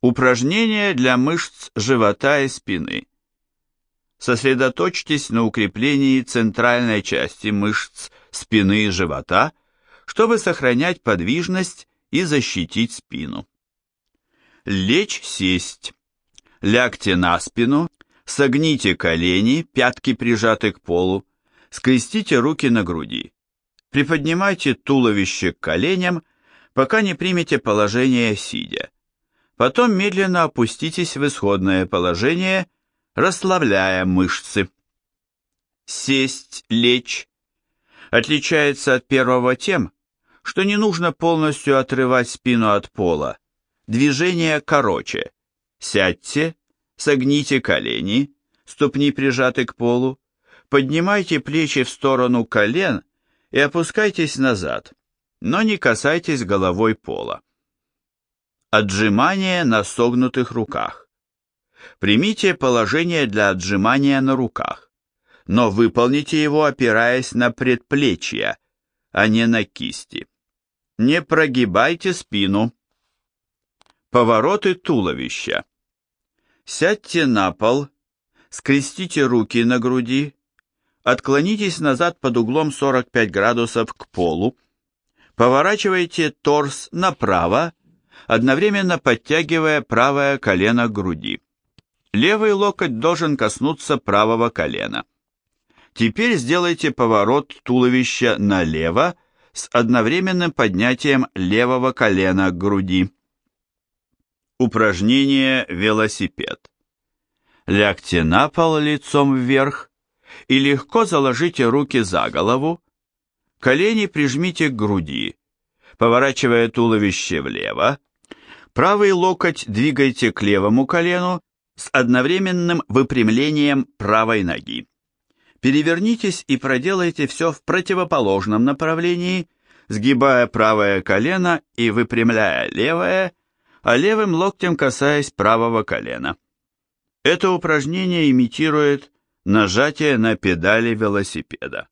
Упражнения для мышц живота и спины. Сосредоточьтесь на укреплении центральной части мышц спины и живота, чтобы сохранять подвижность и защитить спину. Лечь-сесть. Лягте на спину, согните колени, пятки прижаты к полу, скрестите руки на груди. Приподнимайте туловище к коленям, пока не примете положение сидя. Потом медленно опуститесь в исходное положение, расслабляя мышцы. Сесть, лечь отличается от первого тем, что не нужно полностью отрывать спину от пола. Движение короче. Сядьте, согните колени, ступни прижаты к полу, поднимайте плечи в сторону колен и опускайтесь назад, но не касайтесь головой пола. Отжимание на согнутых руках. Примите положение для отжимания на руках, но выполните его, опираясь на предплечья, а не на кисти. Не прогибайте спину. Повороты туловища. Сядьте на пол, скрестите руки на груди, отклонитесь назад под углом 45 градусов к полу, поворачивайте торс направо, одновременно подтягивая правое колено к груди. Левый локоть должен коснуться правого колена. Теперь сделайте поворот туловища налево с одновременным поднятием левого колена к груди. Упражнение велосипед. Лягте на пол лицом вверх и легко заложите руки за голову. Колени прижмите к груди, поворачивая туловище влево. Правый локоть двигайте к левому колену с одновременным выпрямлением правой ноги. Перевернитесь и проделайте все в противоположном направлении, сгибая правое колено и выпрямляя левое, а левым локтем касаясь правого колена. Это упражнение имитирует нажатие на педали велосипеда.